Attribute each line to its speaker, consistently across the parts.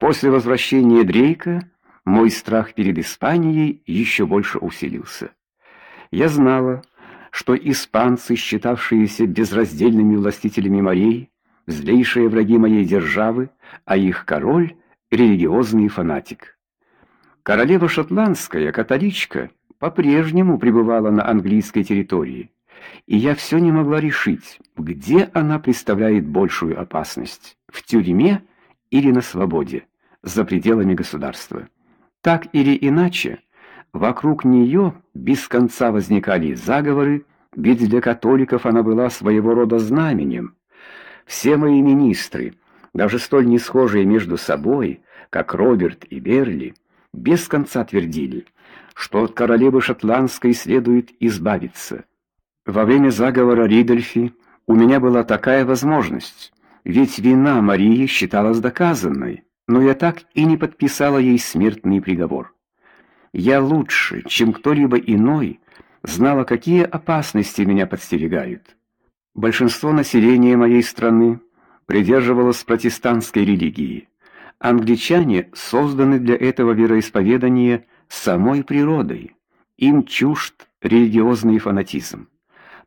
Speaker 1: После возвращения Дрейка мой страх перед Испанией еще больше усилился. Я знала, что испанцы, считавшиеся безраздельными властителями морей, злейшие враги моей державы, а их король религиозный фанатик. Королева шотландская, католичка, по-прежнему пребывала на английской территории, и я все не могла решить, где она представляет большую опасность: в тюрьме или на свободе, за пределами государства. Так или иначе, вокруг нее без конца возникали заговоры, ведь для католиков она была своего рода знаменем. Все мои министры, даже столь не схожие между собой, как Роберт и Берли, без конца твердили, что от королевы шотландской следует избавиться. Во время заговора Ридольфи у меня была такая возможность, ведь вина Марии считалась доказанной, но я так и не подписала ей смертный приговор. Я лучше, чем кто-либо иной, знала, какие опасности меня подстерегают. Большинство населения моей страны придерживалось протестантской религии. Англичане созданы для этого вероисповедания самой природой. Им чужд религиозный фанатизм.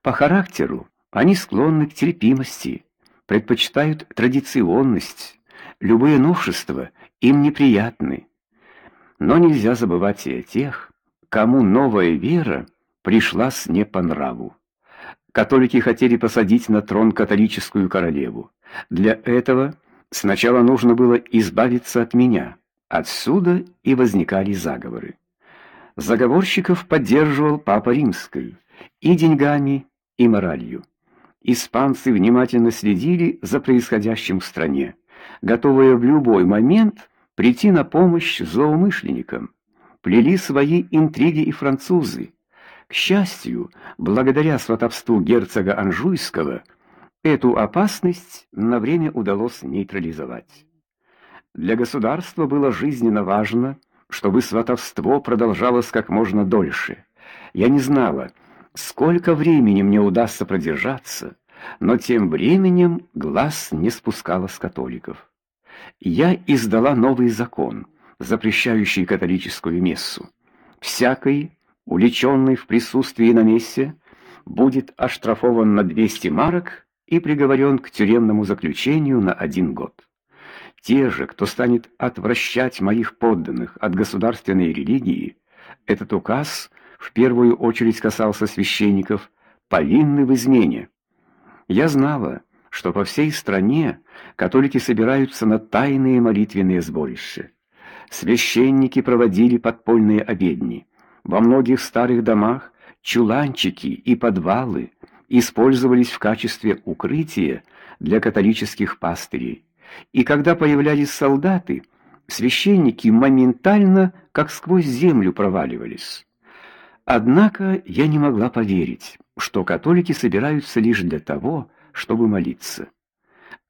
Speaker 1: По характеру они склонны к терпимости, предпочитают традиционность. Любые новшества им неприятны. Но нельзя забывать и о тех, кому новая вера пришлась не по нраву. Католики хотели посадить на трон католическую королеву. Для этого Сначала нужно было избавиться от меня. Отсюда и возникали заговоры. Заговорщиков поддерживал папа Римский и деньгами, и моралью. Испанцы внимательно следили за происходящим в стране, готовые в любой момент прийти на помощь злоумышленникам. Плели свои интриги и французы. К счастью, благодаря сватовству герцога Анжуйского Эту опасность на время удалось нейтрализовать. Для государства было жизненно важно, чтобы сватовство продолжалось как можно дольше. Я не знала, сколько времени мне удастся продержаться, но тем временем глаз не спускала с католиков. Я издала новый закон, запрещающий католическую мессу. Всякий, уличенный в присутствии на мессе, будет оштрафован на 200 марок и приговорен к тюремному заключению на один год. Те же, кто станет отвращать моих подданных от государственной религии, этот указ в первую очередь касался священников, повинны в измене. Я знала, что по всей стране католики собираются на тайные молитвенные сборища. Священники проводили подпольные обедни. Во многих старых домах чуланчики и подвалы использовались в качестве укрытия для католических пастырей. И когда появлялись солдаты, священники моментально, как сквозь землю проваливались. Однако я не могла поверить, что католики собираются лишь для того, чтобы молиться.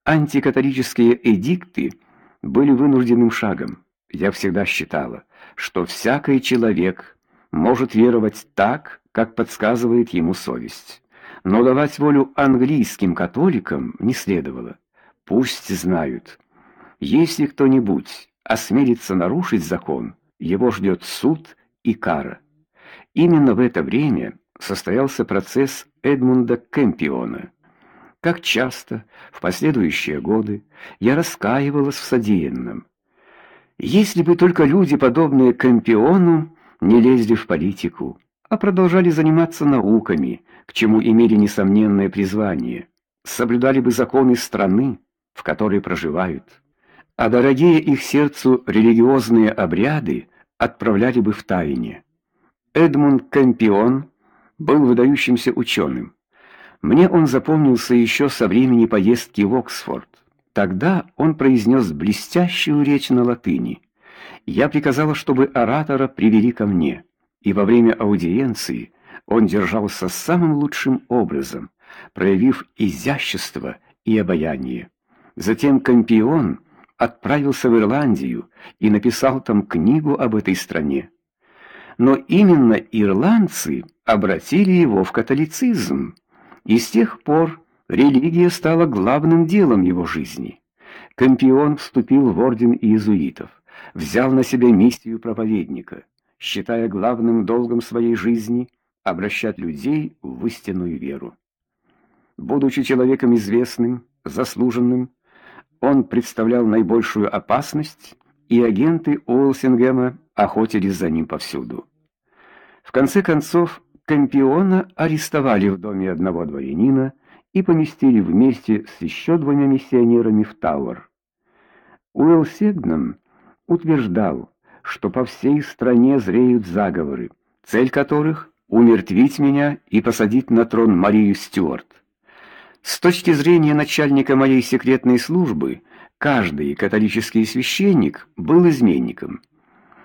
Speaker 1: Антикатолические эдикты были вынужденным шагом. Я всегда считала, что всякий человек может веровать так, как подсказывает ему совесть но давать волю английским католикам не следовало. Пусть знают, если кто-нибудь осмелится нарушить закон, его ждет суд и кара. Именно в это время состоялся процесс Эдмунда Кемпиона. Как часто в последующие годы я раскаивалась в содеянном. Если бы только люди, подобные Кемпиону, не лезли в политику, а продолжали заниматься науками, к чему имели несомненное призвание, соблюдали бы законы страны, в которой проживают, а дорогие их сердцу религиозные обряды отправляли бы в тайне. Эдмунд Кэмпион был выдающимся ученым. Мне он запомнился еще со времени поездки в Оксфорд. Тогда он произнес блестящую речь на латыни. Я приказала, чтобы оратора привели ко мне и во время аудиенции он держался самым лучшим образом, проявив изящество и обаяние. Затем Кампион отправился в Ирландию и написал там книгу об этой стране. Но именно ирландцы обратили его в католицизм, и с тех пор религия стала главным делом его жизни. Кампион вступил в орден иезуитов, взял на себя миссию проповедника, считая главным долгом своей жизни обращать людей в истинную веру. Будучи человеком известным, заслуженным, он представлял наибольшую опасность, и агенты Уолсингема охотились за ним повсюду. В конце концов, Кампиона арестовали в доме одного дворянина и поместили вместе с еще двумя миссионерами в Тауэр. Уилл Сегнам утверждал, что по всей стране зреют заговоры, цель которых умертвить меня и посадить на трон Марию Стюарт. С точки зрения начальника моей секретной службы, каждый католический священник был изменником.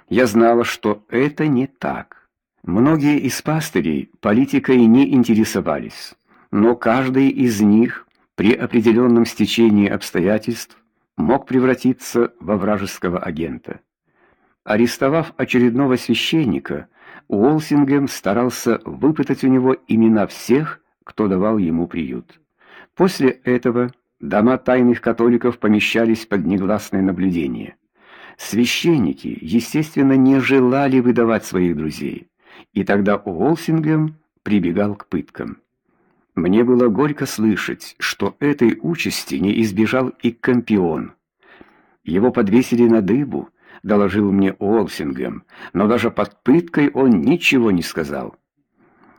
Speaker 1: Я знала, что это не так. Многие из пастырей политикой не интересовались, но каждый из них при определенном стечении обстоятельств мог превратиться во вражеского агента. Арестовав очередного священника, Уолсингем старался выпытать у него имена всех, кто давал ему приют. После этого дома тайных католиков помещались под негласное наблюдение. Священники, естественно, не желали выдавать своих друзей, и тогда Уолсингем прибегал к пыткам. Мне было горько слышать, что этой участи не избежал и Кампион. Его подвесили на дыбу, доложил мне Уолсингем, но даже под пыткой он ничего не сказал.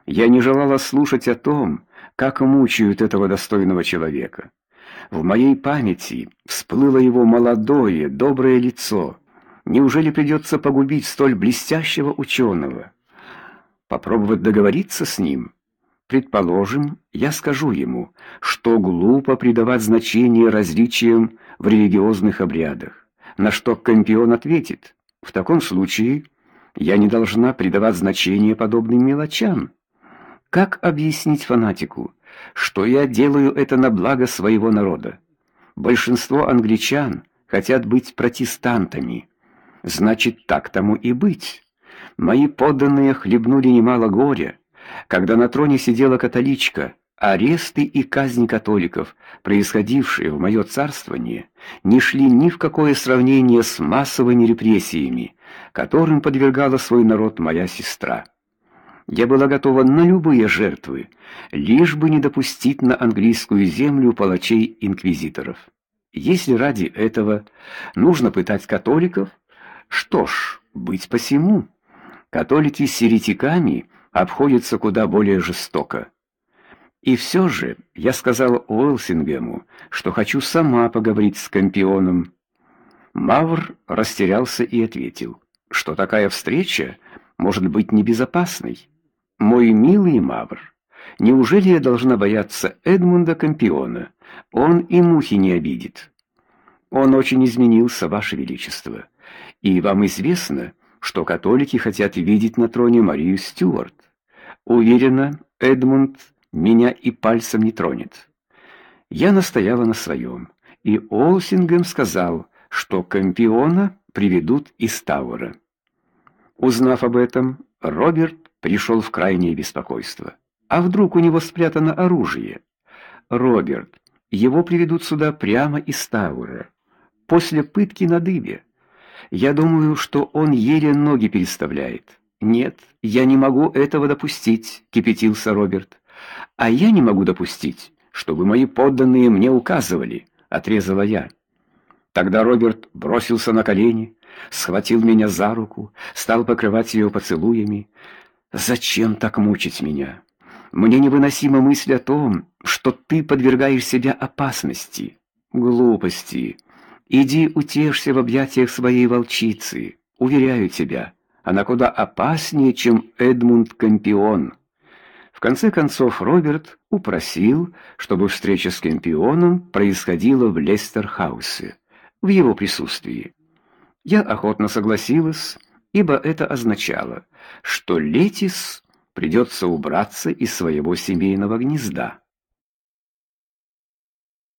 Speaker 1: Я не желала слушать о том, как мучают этого достойного человека. В моей памяти всплыло его молодое, доброе лицо. Неужели придется погубить столь блестящего ученого? Попробовать договориться с ним? Предположим, я скажу ему, что глупо придавать значение различиям в религиозных обрядах. На что Кампион ответит: "В таком случае я не должна придавать значение подобным мелочам". Как объяснить фанатику, что я делаю это на благо своего народа? Большинство англичан хотят быть протестантами. Значит, так тому и быть. Мои подданные хлебнули немало горя, когда на троне сидела католичка. Аресты и казнь католиков, происходившие в мое царствование, не шли ни в какое сравнение с массовыми репрессиями, которым подвергала свой народ моя сестра. Я была готова на любые жертвы, лишь бы не допустить на английскую землю палачей-инквизиторов. Если ради этого нужно пытать католиков, что ж, быть посему. Католики с еретиками обходятся куда более жестоко. И все же я сказала Уэлсингему, что хочу сама поговорить с Кампионом. Мавр растерялся и ответил, что такая встреча может быть небезопасной. Мой милый Мавр, неужели я должна бояться Эдмунда Кампиона? Он и мухи не обидит. Он очень изменился, ваше величество. И вам известно, что католики хотят видеть на троне Марию Стюарт. Уверена, Эдмунд меня и пальцем не тронет. Я настояла на своем, и Олсингем сказал, что Кампиона приведут из Тауэра. Узнав об этом, Роберт пришел в крайнее беспокойство. А вдруг у него спрятано оружие? Роберт, его приведут сюда прямо из Тауэра, после пытки на дыбе. Я думаю, что он еле ноги переставляет. Нет, я не могу этого допустить, кипятился Роберт. А я не могу допустить, чтобы мои подданные мне указывали, отрезала я. Тогда Роберт бросился на колени, схватил меня за руку, стал покрывать ее поцелуями. Зачем так мучить меня? Мне невыносима мысль о том, что ты подвергаешь себя опасности. Глупости. Иди утешься в объятиях своей волчицы. Уверяю тебя, она куда опаснее, чем Эдмунд Кампион. В конце концов Роберт упросил, чтобы встреча с Кампионом происходила в Лестерхаусе, в его присутствии. Я охотно согласилась, ибо это означало, что Летис придется убраться из своего семейного гнезда.